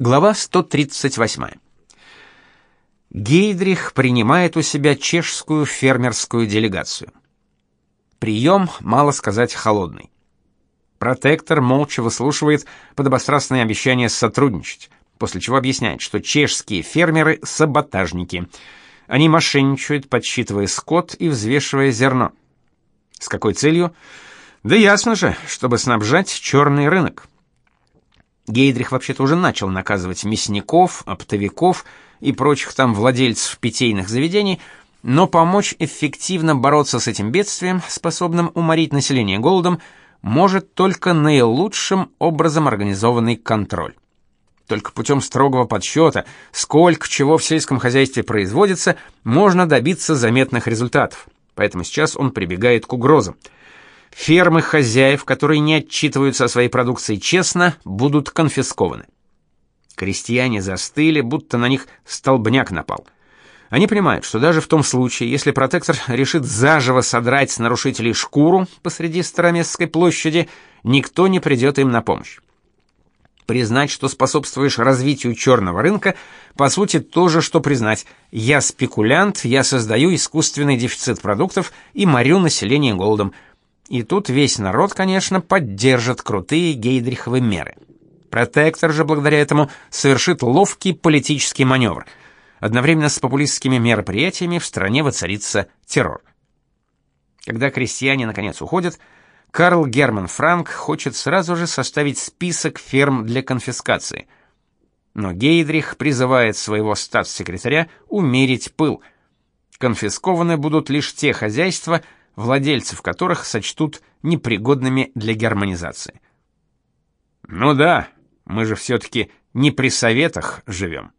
Глава 138. Гейдрих принимает у себя чешскую фермерскую делегацию. Прием, мало сказать, холодный. Протектор молча выслушивает подобострастные обещания сотрудничать, после чего объясняет, что чешские фермеры саботажники. Они мошенничают, подсчитывая скот и взвешивая зерно. С какой целью? Да ясно же, чтобы снабжать черный рынок. Гейдрих вообще-то уже начал наказывать мясников, оптовиков и прочих там владельцев питейных заведений, но помочь эффективно бороться с этим бедствием, способным уморить население голодом, может только наилучшим образом организованный контроль. Только путем строгого подсчета, сколько чего в сельском хозяйстве производится, можно добиться заметных результатов. Поэтому сейчас он прибегает к угрозам – Фермы хозяев, которые не отчитываются о своей продукции честно, будут конфискованы. Крестьяне застыли, будто на них столбняк напал. Они понимают, что даже в том случае, если протектор решит заживо содрать с нарушителей шкуру посреди Староместской площади, никто не придет им на помощь. Признать, что способствуешь развитию черного рынка, по сути, то же, что признать «я спекулянт, я создаю искусственный дефицит продуктов и морю население голодом», и тут весь народ, конечно, поддержит крутые гейдриховые меры. Протектор же благодаря этому совершит ловкий политический маневр. Одновременно с популистскими мероприятиями в стране воцарится террор. Когда крестьяне наконец уходят, Карл Герман Франк хочет сразу же составить список ферм для конфискации. Но Гейдрих призывает своего статс-секретаря умерить пыл. Конфискованы будут лишь те хозяйства, владельцев которых сочтут непригодными для германизации. Ну да, мы же все таки не при советах живем.